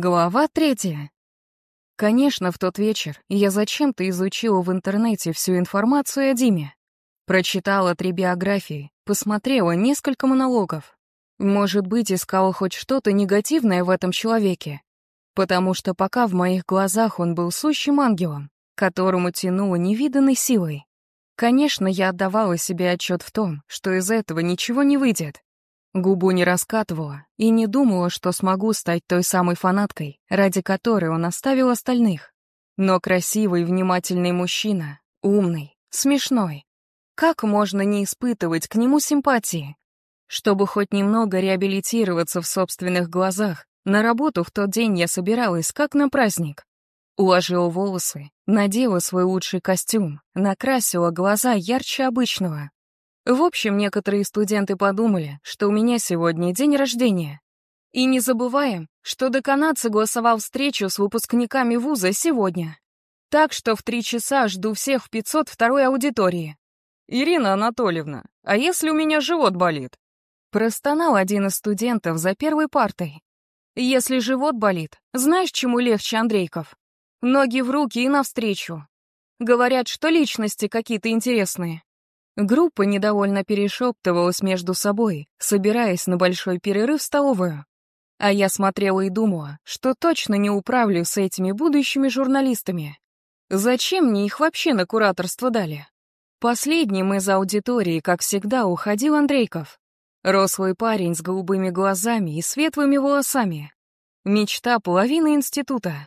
Глава третья. Конечно, в тот вечер я зачем-то изучила в интернете всю информацию о Диме. Прочитала три биографии, посмотрела несколько монологов. Может быть, искала хоть что-то негативное в этом человеке. Потому что пока в моих глазах он был сущим ангелом, которому тянуло невиданной силой. Конечно, я отдавала себе отчет в том, что из этого ничего не выйдет. Губу не раскатывала и не думала, что смогу стать той самой фанаткой, ради которой он оставил остальных. Но красивый, внимательный мужчина, умный, смешной. Как можно не испытывать к нему симпатии? Чтобы хоть немного реабилитироваться в собственных глазах, на работу в тот день я собиралась, как на праздник. Уложила волосы, надела свой лучший костюм, накрасила глаза ярче обычного, в общем, некоторые студенты подумали, что у меня сегодня день рождения. И не забываем, что деканат согласовал встречу с выпускниками вуза сегодня. Так что в три часа жду всех в 502-й аудитории. «Ирина Анатольевна, а если у меня живот болит?» Простонал один из студентов за первой партой. «Если живот болит, знаешь, чему легче, Андрейков? Ноги в руки и навстречу. Говорят, что личности какие-то интересные. Группа недовольно перешептывалась между собой, собираясь на большой перерыв в столовую. А я смотрела и думала, что точно не управлю с этими будущими журналистами. Зачем мне их вообще на кураторство дали? Последним из аудитории, как всегда, уходил Андрейков. Рослый парень с голубыми глазами и светлыми волосами. Мечта половины института.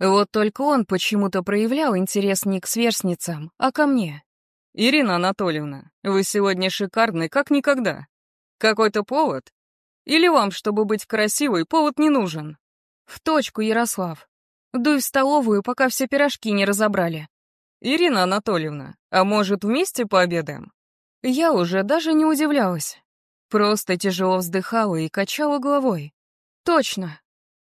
Вот только он почему-то проявлял интерес не к сверстницам, а ко мне. «Ирина Анатольевна, вы сегодня шикарны, как никогда. Какой-то повод? Или вам, чтобы быть красивой, повод не нужен?» «В точку, Ярослав. Дуй в столовую, пока все пирожки не разобрали». «Ирина Анатольевна, а может, вместе пообедаем?» Я уже даже не удивлялась. Просто тяжело вздыхала и качала головой. «Точно.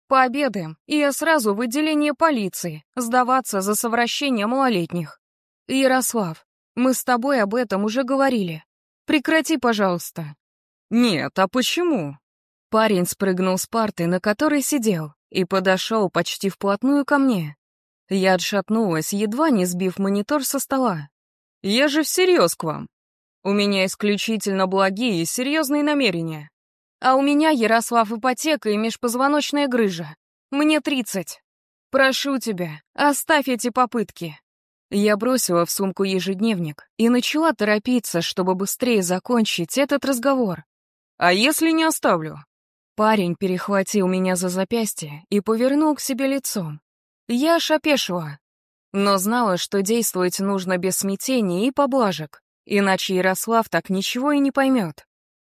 Пообедаем, и я сразу в отделение полиции, сдаваться за совращение малолетних. Ярослав, мы с тобой об этом уже говорили. Прекрати, пожалуйста». «Нет, а почему?» Парень спрыгнул с парты, на которой сидел, и подошел почти вплотную ко мне. Я отшатнулась, едва не сбив монитор со стола. «Я же всерьез к вам. У меня исключительно благие и серьезные намерения. А у меня Ярослав ипотека и межпозвоночная грыжа. Мне тридцать. Прошу тебя, оставь эти попытки. Я бросила в сумку ежедневник и начала торопиться, чтобы быстрее закончить этот разговор. «А если не оставлю?» Парень перехватил меня за запястье и повернул к себе лицом. Я аж но знала, что действовать нужно без смятения и поблажек, иначе Ярослав так ничего и не поймет.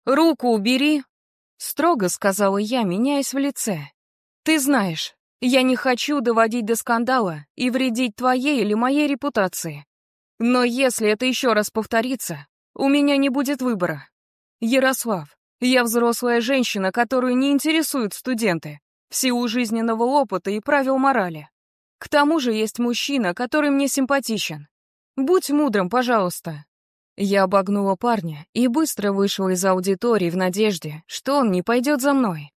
«Руку убери!» — строго сказала я, меняясь в лице. «Ты знаешь, я не хочу доводить до скандала и вредить твоей или моей репутации. Но если это еще раз повторится, у меня не будет выбора. Ярослав, я взрослая женщина, которую не интересуют студенты, в силу жизненного опыта и правил морали. К тому же есть мужчина, который мне симпатичен. Будь мудрым, пожалуйста. Я обогнула парня и быстро вышла из аудитории в надежде, что он не пойдет за мной.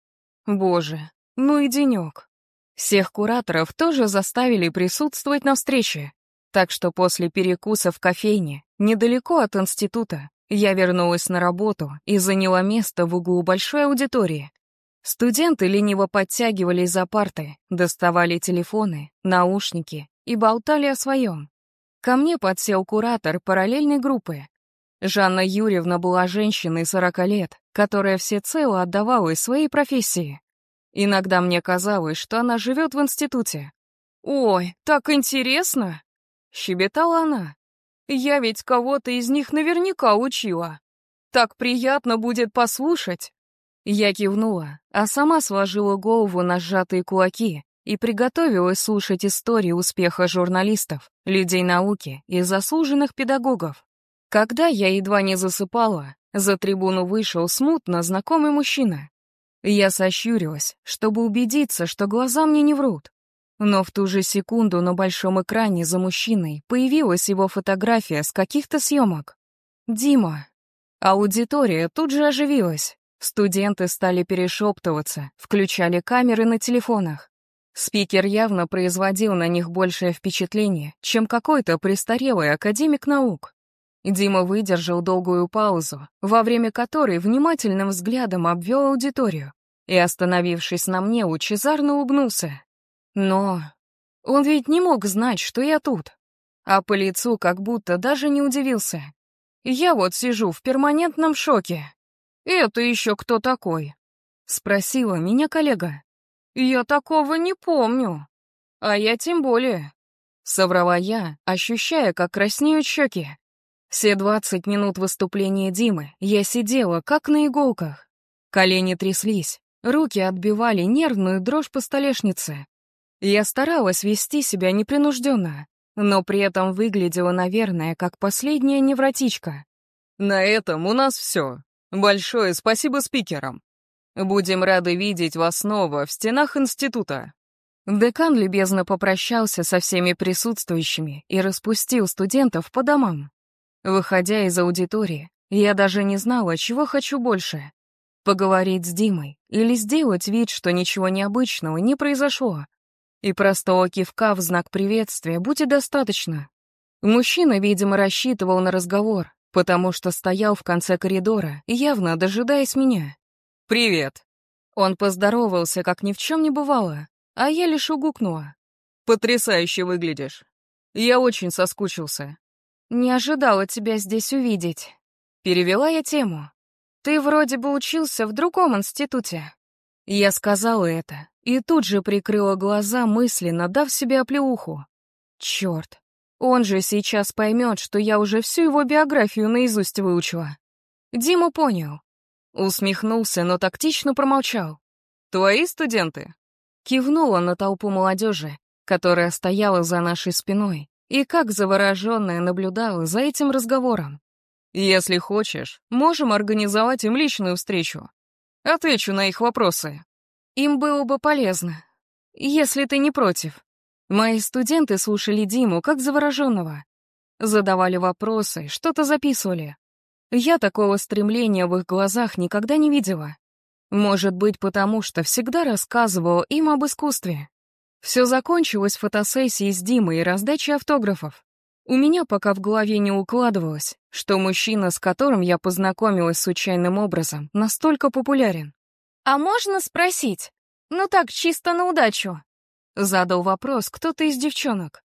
Боже, ну и денек. Всех кураторов тоже заставили присутствовать на встрече, так что после перекуса в кофейне, недалеко от института, я вернулась на работу и заняла место в углу большой аудитории. Студенты лениво подтягивались за парты, доставали телефоны, наушники и болтали о своем. Ко мне подсел куратор параллельной группы. Жанна Юрьевна была женщиной 40 лет, которая всецело отдавалась своей профессии. Иногда мне казалось, что она живет в институте. «Ой, так интересно!» — щебетала она. «Я ведь кого-то из них наверняка учила. Так приятно будет послушать!» Я кивнула, а сама сложила голову на сжатые кулаки и приготовилась слушать истории успеха журналистов, людей науки и заслуженных педагогов. Когда я едва не засыпала, за трибуну вышел смутно знакомый мужчина. Я сощурилась, чтобы убедиться, что глаза мне не врут. Но в ту же секунду на большом экране за мужчиной появилась его фотография с каких-то съемок. Дима. Аудитория тут же оживилась. Студенты стали перешептываться, включали камеры на телефонах. Спикер явно производил на них большее впечатление, чем какой-то престарелый академик наук. Дима выдержал долгую паузу, во время которой внимательным взглядом обвел аудиторию и, остановившись на мне, лучезарно улыбнулся. Но он ведь не мог знать, что я тут. А по лицу как будто даже не удивился. Я вот сижу в перманентном шоке. «Это еще кто такой?» — спросила меня коллега. «Я такого не помню. А я тем более». Соврала я, ощущая, как краснеют щеки. Все двадцать минут выступления Димы я сидела, как на иголках. Колени тряслись, руки отбивали нервную дрожь по столешнице. Я старалась вести себя непринужденно, но при этом выглядела, наверное, как последняя невротичка. На этом у нас все. Большое спасибо спикерам. Будем рады видеть вас снова в стенах института. Декан любезно попрощался со всеми присутствующими и распустил студентов по домам. Выходя из аудитории, я даже не знала, чего хочу больше. Поговорить с Димой или сделать вид, что ничего необычного не произошло. И простого кивка в знак приветствия будет достаточно. Мужчина, видимо, рассчитывал на разговор, потому что стоял в конце коридора, явно дожидаясь меня. «Привет!» Он поздоровался, как ни в чем не бывало, а я лишь угукнула. «Потрясающе выглядишь. Я очень соскучился». «Не ожидала тебя здесь увидеть». Перевела я тему. «Ты вроде бы учился в другом институте». Я сказала это, и тут же прикрыла глаза, мысленно дав себе оплеуху. Черт, он же сейчас поймет, что я уже всю его биографию наизусть выучила. Дима понял. Усмехнулся, но тактично промолчал. «Твои студенты?» Кивнула на толпу молодежи, которая стояла за нашей спиной, и как завороженная наблюдала за этим разговором. «Если хочешь, можем организовать им личную встречу. Отвечу на их вопросы». Им было бы полезно, если ты не против. Мои студенты слушали Диму как завороженного. Задавали вопросы, что-то записывали. Я такого стремления в их глазах никогда не видела. Может быть, потому что всегда рассказывала им об искусстве. Все закончилось фотосессией с Димой и раздачей автографов. У меня пока в голове не укладывалось, что мужчина, с которым я познакомилась случайным образом, настолько популярен. «А можно спросить? Ну так, чисто на удачу». Задал вопрос кто-то из девчонок.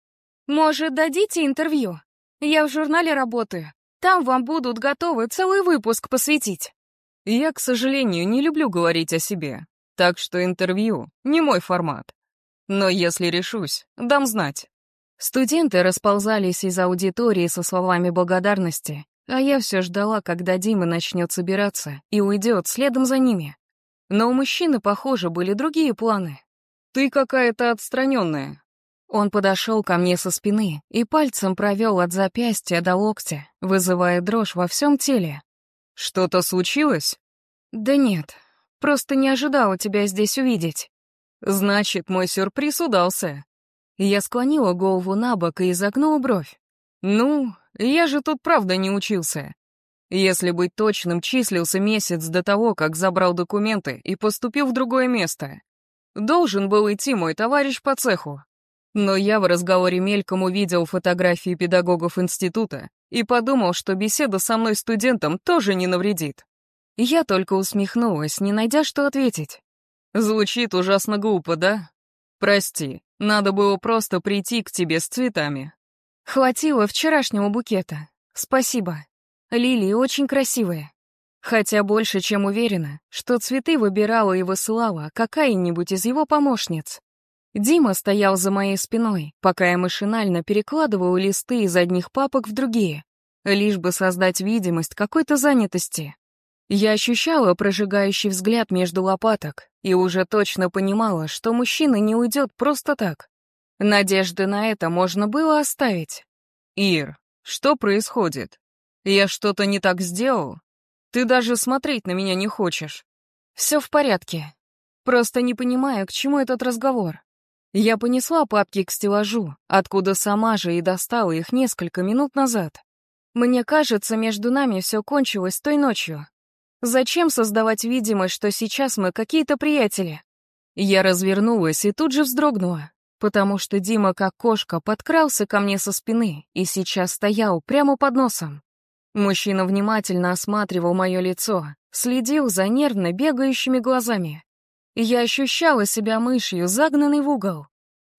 «Может, дадите интервью? Я в журнале работаю. Там вам будут готовы целый выпуск посвятить». Я, к сожалению, не люблю говорить о себе, так что интервью — не мой формат. Но если решусь, дам знать. Студенты расползались из аудитории со словами благодарности, а я все ждала, когда Дима начнет собираться и уйдет следом за ними. Но у мужчины, похоже, были другие планы. «Ты какая-то отстраненная». Он подошел ко мне со спины и пальцем провел от запястья до локтя, вызывая дрожь во всем теле. «Что-то случилось?» «Да нет, просто не ожидала тебя здесь увидеть». «Значит, мой сюрприз удался». Я склонила голову на бок и изогнула бровь. «Ну, я же тут правда не учился. Если быть точным, числился месяц до того, как забрал документы и поступил в другое место. Должен был идти мой товарищ по цеху. Но я в разговоре мельком увидел фотографии педагогов института и подумал, что беседа со мной студентом тоже не навредит. Я только усмехнулась, не найдя, что ответить. Звучит ужасно глупо, да? Прости, надо было просто прийти к тебе с цветами. Хватило вчерашнего букета. Спасибо. Лилии очень красивые. Хотя больше чем уверена, что цветы выбирала и высылала какая-нибудь из его помощниц. Дима стоял за моей спиной, пока я машинально перекладывал листы из одних папок в другие, лишь бы создать видимость какой-то занятости. Я ощущала прожигающий взгляд между лопаток и уже точно понимала, что мужчина не уйдет просто так. Надежды на это можно было оставить. «Ир, что происходит?» Я что-то не так сделал? Ты даже смотреть на меня не хочешь. Все в порядке. Просто не понимаю, к чему этот разговор. Я понесла папки к стеллажу, откуда сама же и достала их несколько минут назад. Мне кажется, между нами все кончилось той ночью. Зачем создавать видимость, что сейчас мы какие-то приятели? Я развернулась и тут же вздрогнула, потому что Дима, как кошка, подкрался ко мне со спины и сейчас стоял прямо под носом. Мужчина внимательно осматривал мое лицо, следил за нервно бегающими глазами. Я ощущала себя мышью, загнанной в угол.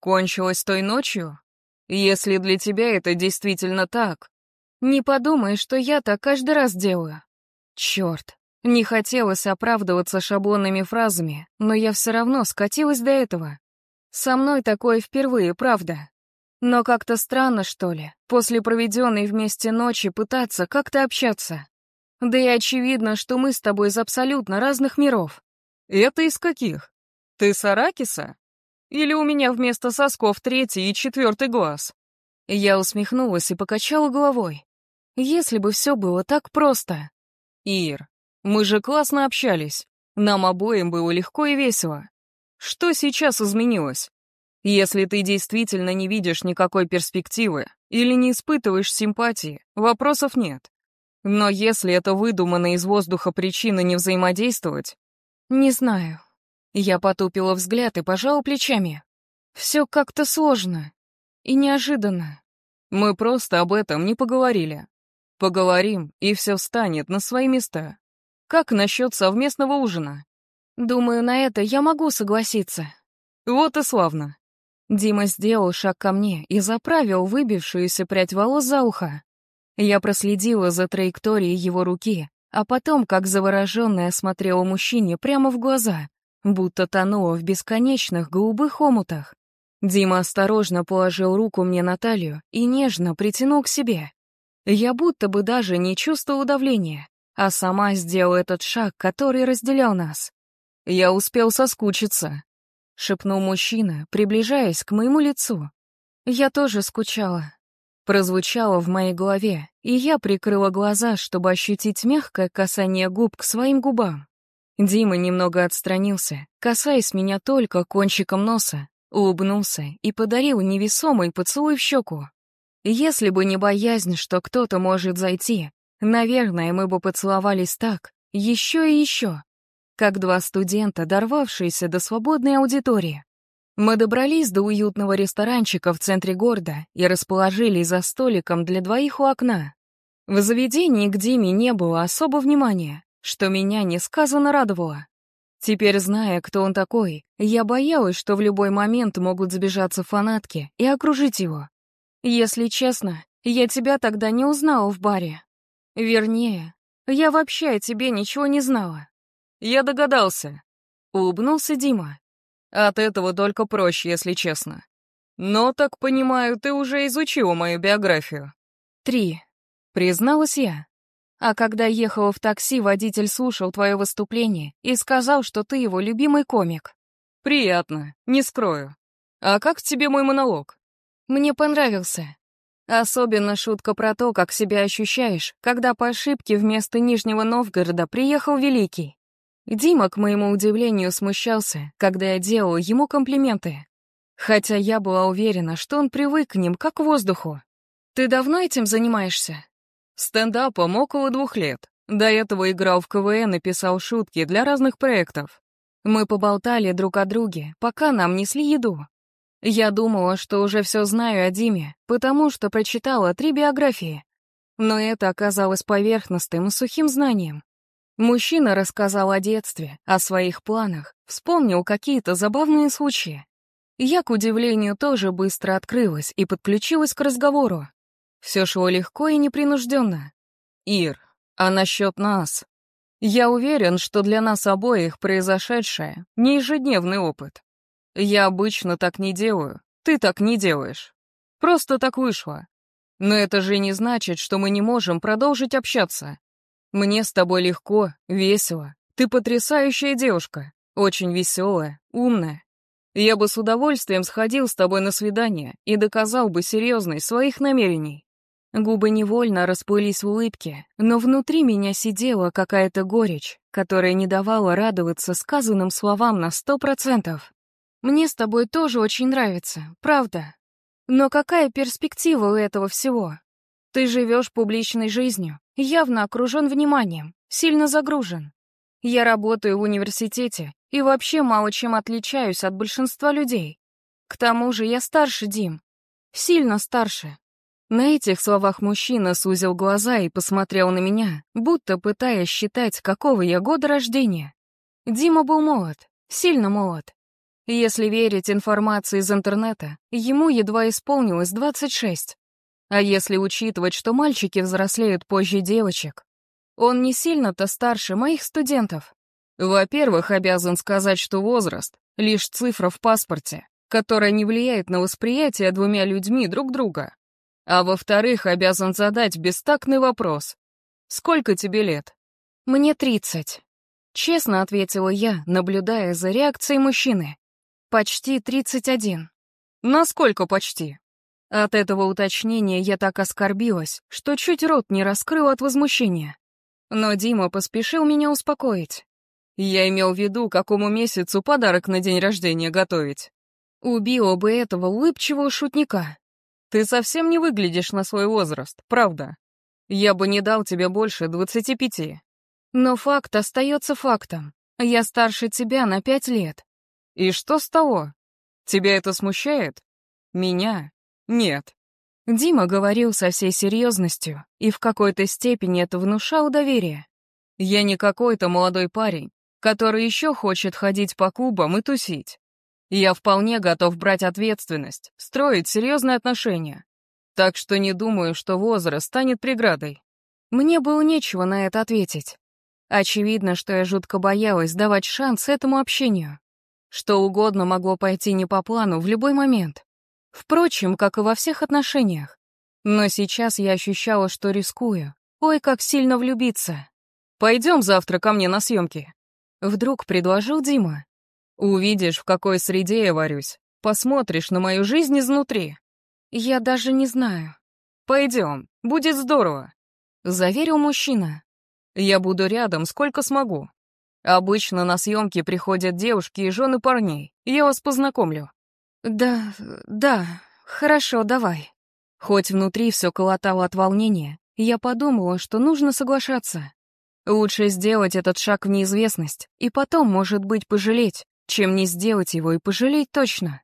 Кончилось той ночью? Если для тебя это действительно так, не подумай, что я так каждый раз делаю. Черт, не хотелось оправдываться шаблонными фразами, но я все равно скатилась до этого. Со мной такое впервые, правда. Но как-то странно, что ли, после проведенной вместе ночи пытаться как-то общаться. Да и очевидно, что мы с тобой из абсолютно разных миров. Это из каких? Ты с Аракиса? Или у меня вместо сосков третий и четвертый глаз? Я усмехнулась и покачала головой. Если бы все было так просто. Ир, мы же классно общались. Нам обоим было легко и весело. Что сейчас изменилось? Если ты действительно не видишь никакой перспективы или не испытываешь симпатии, вопросов нет. Но если это выдуманная из воздуха причина не взаимодействовать... Не знаю. Я потупила взгляд и пожала плечами. Все как-то сложно и неожиданно. Мы просто об этом не поговорили. Поговорим, и все встанет на свои места. Как насчет совместного ужина? Думаю, на это я могу согласиться. Вот и славно. Дима сделал шаг ко мне и заправил выбившуюся прядь волос за ухо. Я проследила за траекторией его руки, а потом, как завороженная, смотрела мужчине прямо в глаза, будто тонула в бесконечных голубых омутах. Дима осторожно положил руку мне на талию и нежно притянул к себе. Я будто бы даже не чувствовала давления, а сама сделала этот шаг, который разделял нас. «Я успел соскучиться», — шепнул мужчина, приближаясь к моему лицу. «Я тоже скучала». Прозвучало в моей голове, и я прикрыла глаза, чтобы ощутить мягкое касание губ к своим губам. Дима немного отстранился, касаясь меня только кончиком носа, улыбнулся и подарил невесомый поцелуй в щеку. Если бы не боязнь, что кто-то может зайти, наверное, мы бы поцеловались так, еще и еще, как два студента, дорвавшиеся до свободной аудитории. Мы добрались до уютного ресторанчика в центре города и расположились за столиком для двоих у окна. В заведении к Диме не было особо внимания, что меня несказанно радовало. Теперь, зная, кто он такой, я боялась, что в любой момент могут сбежаться фанатки и окружить его. Если честно, я тебя тогда не узнала в баре. Вернее, я вообще о тебе ничего не знала. Я догадался. Улыбнулся Дима. От этого только проще, если честно. Но, так понимаю, ты уже изучила мою биографию. Три. Призналась я. А когда ехала в такси, водитель слушал твое выступление и сказал, что ты его любимый комик. Приятно, не скрою. А как тебе мой монолог? Мне понравился. Особенно шутка про то, как себя ощущаешь, когда по ошибке вместо Нижнего Новгорода приехал Великий. Дима, к моему удивлению, смущался, когда я делал ему комплименты. Хотя я была уверена, что он привык к ним, как к воздуху. «Ты давно этим занимаешься?» Стендапом около двух лет. До этого играл в КВН и писал шутки для разных проектов. Мы поболтали друг о друге, пока нам несли еду. Я думала, что уже все знаю о Диме, потому что прочитала три биографии. Но это оказалось поверхностным и сухим знанием. Мужчина рассказал о детстве, о своих планах, вспомнил какие-то забавные случаи. Я, к удивлению, тоже быстро открылась и подключилась к разговору. Все шло легко и непринужденно. «Ир, а насчет нас? Я уверен, что для нас обоих произошедшее — не ежедневный опыт. Я обычно так не делаю, ты так не делаешь. Просто так вышло. Но это же не значит, что мы не можем продолжить общаться. Мне с тобой легко, весело. Ты потрясающая девушка, очень веселая, умная. Я бы с удовольствием сходил с тобой на свидание и доказал бы серьезность своих намерений. Губы невольно расплылись в улыбке, но внутри меня сидела какая-то горечь, которая не давала радоваться сказанным словам на сто процентов. Мне с тобой тоже очень нравится, правда. Но какая перспектива у этого всего? Ты живешь публичной жизнью, явно окружен вниманием, сильно загружен. Я работаю в университете и вообще мало чем отличаюсь от большинства людей. К тому же я старше Дим. Сильно старше. На этих словах мужчина сузил глаза и посмотрел на меня, будто пытаясь считать, какого я года рождения. Дима был молод, сильно молод. Если верить информации из интернета, ему едва исполнилось 26. А если учитывать, что мальчики взрослеют позже девочек, он не сильно-то старше моих студентов. Во-первых, обязан сказать, что возраст — лишь цифра в паспорте, которая не влияет на восприятие двумя людьми друг друга. А во-вторых, обязан задать бестактный вопрос. «Сколько тебе лет?» «Мне тридцать». Честно ответила я, наблюдая за реакцией мужчины. «Почти тридцать один». «Насколько почти?» От этого уточнения я так оскорбилась, что чуть рот не раскрыл от возмущения. Но Дима поспешил меня успокоить. Я имел в виду, какому месяцу подарок на день рождения готовить. Убила бы этого улыбчивого шутника. Ты совсем не выглядишь на свой возраст, правда. Я бы не дал тебе больше двадцати пяти. Но факт остается фактом. Я старше тебя на пять лет. И что с того? Тебя это смущает? Меня? Нет. Дима говорил со всей серьезностью, и в какой-то степени это внушало доверие. Я не какой-то молодой парень, который еще хочет ходить по клубам и тусить. Я вполне готов брать ответственность, строить серьезные отношения. Так что не думаю, что возраст станет преградой. Мне было нечего на это ответить. Очевидно, что я жутко боялась давать шанс этому общению. Что угодно могло пойти не по плану в любой момент. Впрочем, как и во всех отношениях. Но сейчас я ощущала, что рискую. Ой, как сильно влюбиться. «Пойдем завтра ко мне на съемки», — вдруг предложил Дима. «Увидишь, в какой среде я варюсь. Посмотришь на мою жизнь изнутри». «Я даже не знаю». «Пойдем, будет здорово», — заверил мужчина. «Я буду рядом, сколько смогу. Обычно на съемки приходят девушки и жены парней. Я вас познакомлю». «Да, да, хорошо, давай». Хоть внутри все колотало от волнения, я подумала, что нужно соглашаться. Лучше сделать этот шаг в неизвестность, и потом, может быть, пожалеть, чем не сделать его и пожалеть точно.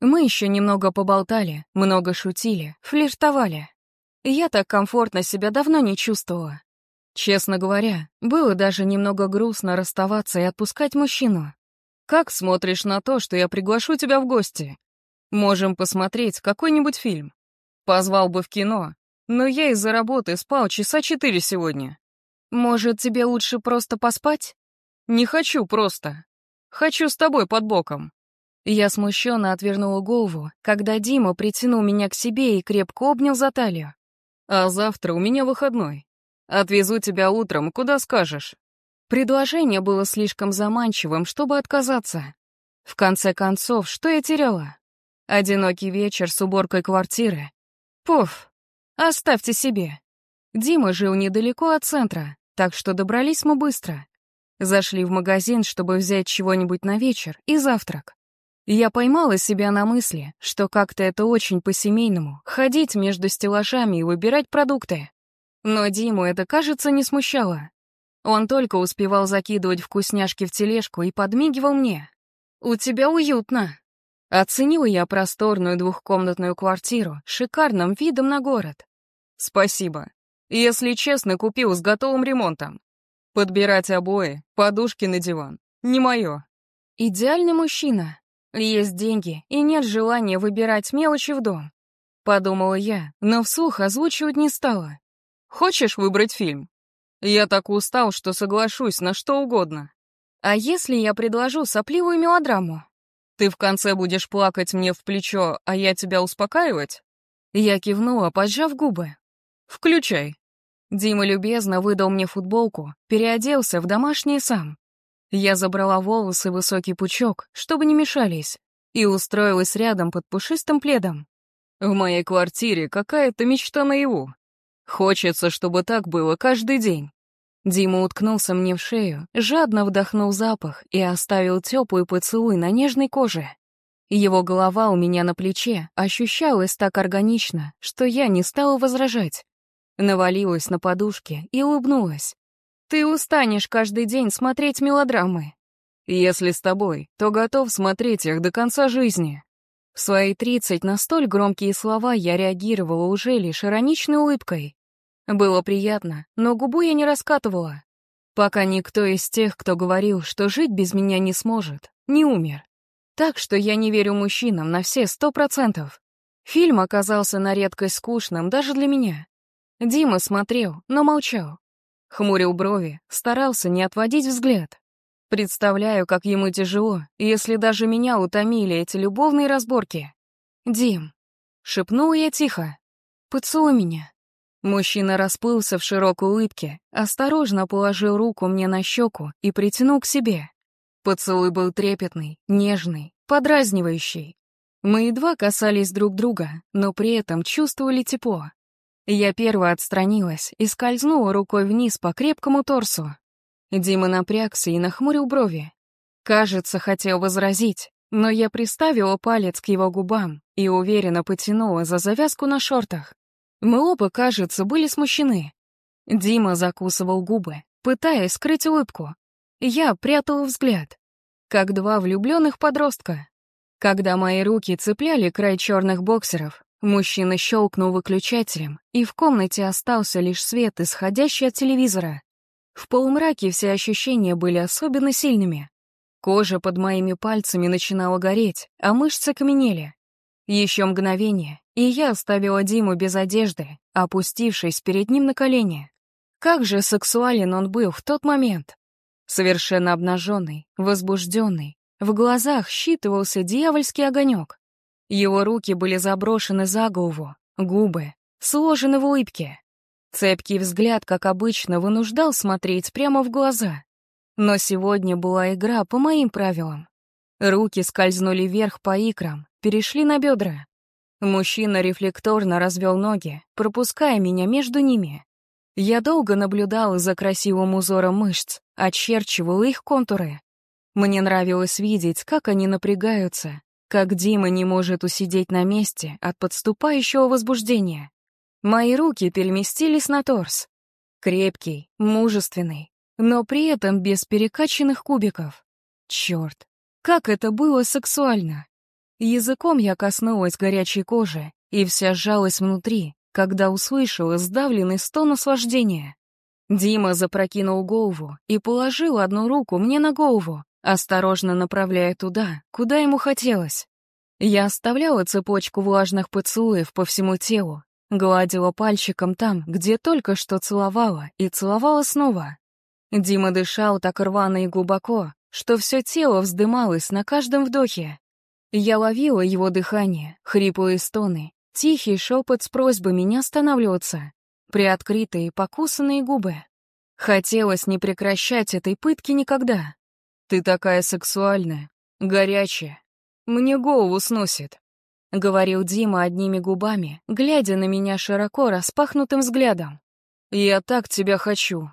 Мы еще немного поболтали, много шутили, флиртовали. Я так комфортно себя давно не чувствовала. Честно говоря, было даже немного грустно расставаться и отпускать мужчину. Как смотришь на то, что я приглашу тебя в гости? Можем посмотреть какой-нибудь фильм. Позвал бы в кино, но я из-за работы спал часа четыре сегодня. Может, тебе лучше просто поспать? Не хочу просто. Хочу с тобой под боком. Я смущенно отвернула голову, когда Дима притянул меня к себе и крепко обнял за талию. А завтра у меня выходной. Отвезу тебя утром, куда скажешь. Предложение было слишком заманчивым, чтобы отказаться. В конце концов, что я теряла? Одинокий вечер с уборкой квартиры. Пуф, оставьте себе. Дима жил недалеко от центра, так что добрались мы быстро. Зашли в магазин, чтобы взять чего-нибудь на вечер и завтрак. Я поймала себя на мысли, что как-то это очень по-семейному — ходить между стеллажами и выбирать продукты. Но Диму это, кажется, не смущало. Он только успевал закидывать вкусняшки в тележку и подмигивал мне. «У тебя уютно». Оценила я просторную двухкомнатную квартиру с шикарным видом на город. «Спасибо. Если честно, купил с готовым ремонтом. Подбирать обои, подушки на диван. Не мое». «Идеальный мужчина. Есть деньги и нет желания выбирать мелочи в дом». Подумала я, но вслух озвучивать не стала. «Хочешь выбрать фильм?» Я так устал, что соглашусь на что угодно. А если я предложу сопливую мелодраму? Ты в конце будешь плакать мне в плечо, а я тебя успокаивать? Я кивнула, поджав губы. Включай. Дима любезно выдал мне футболку, переоделся в домашнее сам. Я забрала волосы высокий пучок, чтобы не мешались, и устроилась рядом под пушистым пледом. В моей квартире какая-то мечта наяву. Хочется, чтобы так было каждый день. Дима уткнулся мне в шею, жадно вдохнул запах и оставил теплый поцелуй на нежной коже. Его голова у меня на плече ощущалась так органично, что я не стала возражать. Навалилась на подушке и улыбнулась. Ты устанешь каждый день смотреть мелодрамы. Если с тобой, то готов смотреть их до конца жизни. В свои тридцать на столь громкие слова я реагировала уже лишь ироничной улыбкой. Было приятно, но губу я не раскатывала. Пока никто из тех, кто говорил, что жить без меня не сможет, не умер. Так что я не верю мужчинам на все сто процентов. Фильм оказался на редкость скучным даже для меня. Дима смотрел, но молчал. Хмурил брови, старался не отводить взгляд. Представляю, как ему тяжело, если даже меня утомили эти любовные разборки. «Дим», — шепнула я тихо, — «поцелуй меня». Мужчина расплылся в широкой улыбке, осторожно положил руку мне на щеку и притянул к себе. Поцелуй был трепетный, нежный, подразнивающий. Мы едва касались друг друга, но при этом чувствовали тепло. Я первая отстранилась и скользнула рукой вниз по крепкому торсу. Дима напрягся и нахмурил брови. Кажется, хотел возразить, но я приставила палец к его губам и уверенно потянула за завязку на шортах. Мы оба, кажется, были смущены. Дима закусывал губы, пытаясь скрыть улыбку. Я прятала взгляд, как два влюбленных подростка. Когда мои руки цепляли край черных боксеров, мужчина щелкнул выключателем, и в комнате остался лишь свет, исходящий от телевизора. В полумраке все ощущения были особенно сильными. Кожа под моими пальцами начинала гореть, а мышцы каменели. Еще мгновение, и я оставила Диму без одежды, опустившись перед ним на колени. Как же сексуален он был в тот момент. Совершенно обнаженный, возбужденный, в глазах считывался дьявольский огонек. Его руки были заброшены за голову, губы сложены в улыбке. Цепкий взгляд, как обычно, вынуждал смотреть прямо в глаза. Но сегодня была игра по моим правилам. Руки скользнули вверх по икрам, перешли на бедра. Мужчина рефлекторно развел ноги, пропуская меня между ними. Я долго наблюдала за красивым узором мышц, очерчивала их контуры. Мне нравилось видеть, как они напрягаются, как Дима не может усидеть на месте от подступающего возбуждения. Мои руки переместились на торс. Крепкий, мужественный, но при этом без перекачанных кубиков. Черт, как это было сексуально! Языком я коснулась горячей кожи и вся сжалась внутри, когда услышала сдавленный стон наслаждения. Дима запрокинул голову и положил одну руку мне на голову, осторожно направляя туда, куда ему хотелось. Я оставляла цепочку влажных поцелуев по всему телу, Гладила пальчиком там, где только что целовала, и целовала снова. Дима дышал так рвано и глубоко, что все тело вздымалось на каждом вдохе. Я ловила его дыхание, хриплые стоны, тихий шепот с просьбами не останавливаться, приоткрытые покусанные губы. Хотелось не прекращать этой пытки никогда. Ты такая сексуальная, горячая. Мне голову сносит. — говорил Дима одними губами, глядя на меня широко распахнутым взглядом. «Я так тебя хочу.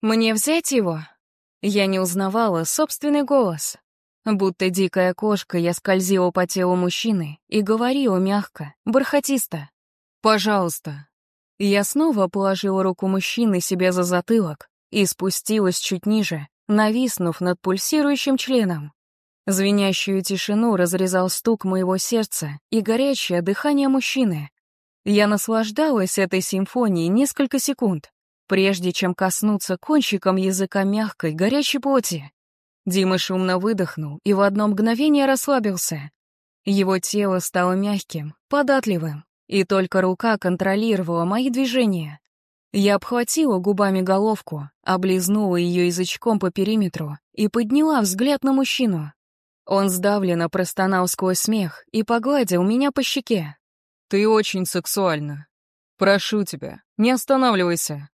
Мне взять его?» Я не узнавала собственный голос. Будто дикая кошка, я скользила по телу мужчины и говорила мягко, бархатисто. «Пожалуйста». Я снова положила руку мужчины себе за затылок и спустилась чуть ниже, нависнув над пульсирующим членом. Звенящую тишину разрезал стук моего сердца и горячее дыхание мужчины. Я наслаждалась этой симфонией несколько секунд, прежде чем коснуться кончиком языка мягкой, горячей плоти. Дима шумно выдохнул и в одно мгновение расслабился. Его тело стало мягким, податливым, и только рука контролировала мои движения. Я обхватила губами головку, облизнула ее язычком по периметру и подняла взгляд на мужчину. Он сдавленно простонал сквозь смех и погладил меня по щеке. «Ты очень сексуальна. Прошу тебя, не останавливайся».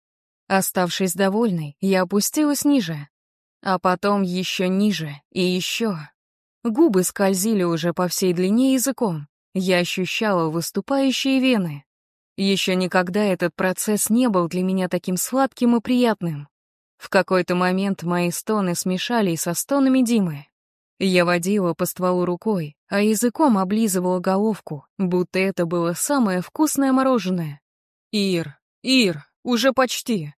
Оставшись довольной, я опустилась ниже. А потом еще ниже и еще. Губы скользили уже по всей длине языком. Я ощущала выступающие вены. Еще никогда этот процесс не был для меня таким сладким и приятным. В какой-то момент мои стоны смешались со стонами Димы. Я водила по стволу рукой, а языком облизывала головку, будто это было самое вкусное мороженое. «Ир, Ир, уже почти!»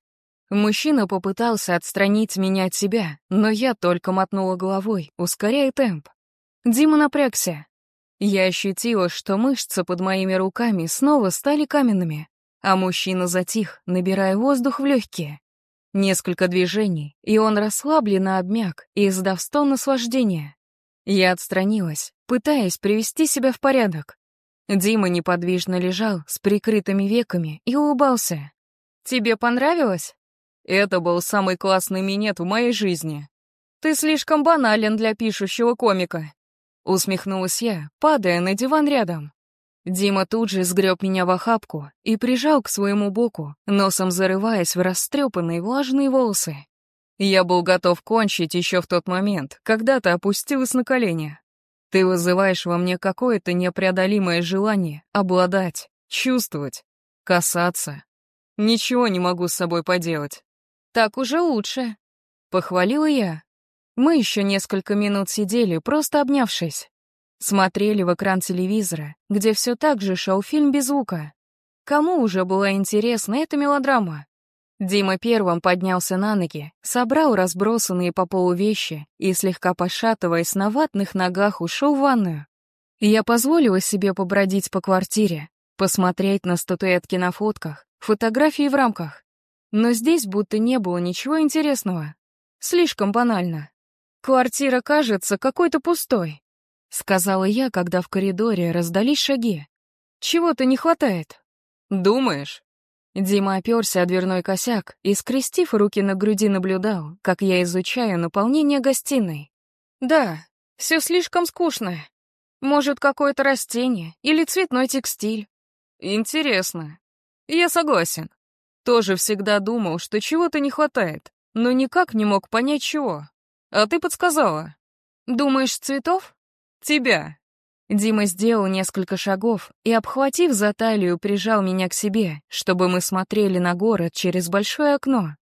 Мужчина попытался отстранить меня от себя, но я только мотнула головой, ускоряя темп. Дима напрягся. Я ощутила, что мышцы под моими руками снова стали каменными, а мужчина затих, набирая воздух в легкие. Несколько движений, и он расслабленно обмяк, издав стон наслаждения. Я отстранилась, пытаясь привести себя в порядок. Дима неподвижно лежал с прикрытыми веками и улыбался. «Тебе понравилось?» Это был самый классный минет в моей жизни. Ты слишком банален для пишущего комика. Усмехнулась я, падая на диван рядом. Дима тут же сгреб меня в охапку и прижал к своему боку, носом зарываясь в растрепанные влажные волосы. Я был готов кончить еще в тот момент, когда ты опустилась на колени. Ты вызываешь во мне какое-то непреодолимое желание обладать, чувствовать, касаться. Ничего не могу с собой поделать. «Так уже лучше», — похвалила я. Мы еще несколько минут сидели, просто обнявшись. Смотрели в экран телевизора, где все так же шел фильм без звука. Кому уже была интересна эта мелодрама? Дима первым поднялся на ноги, собрал разбросанные по полу вещи и, слегка пошатываясь на ватных ногах, ушел в ванную. Я позволила себе побродить по квартире, посмотреть на статуэтки на фотках, фотографии в рамках. Но здесь будто не было ничего интересного. Слишком банально. «Квартира кажется какой-то пустой», — сказала я, когда в коридоре раздались шаги. «Чего-то не хватает». «Думаешь?» Дима оперся о дверной косяк и, скрестив руки на груди, наблюдал, как я изучаю наполнение гостиной. «Да, все слишком скучно. Может, какое-то растение или цветной текстиль». «Интересно. Я согласен. Тоже всегда думал, что чего-то не хватает, но никак не мог понять чего. А ты подсказала. Думаешь, цветов? Тебя. Дима сделал несколько шагов и, обхватив за талию, прижал меня к себе, чтобы мы смотрели на город через большое окно.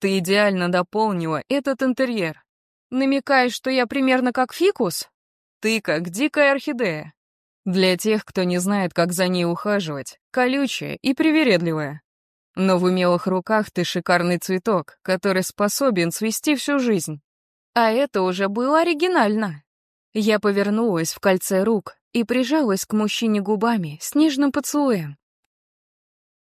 Ты идеально дополнила этот интерьер. Намекаешь, что я примерно как фикус? Ты как дикая орхидея. Для тех, кто не знает, как за ней ухаживать, колючая и привередливая. Но в умелых руках ты шикарный цветок, который способен свести всю жизнь. А это уже было оригинально. Я повернулась в кольце рук и прижалась к мужчине губами с нежным поцелуем.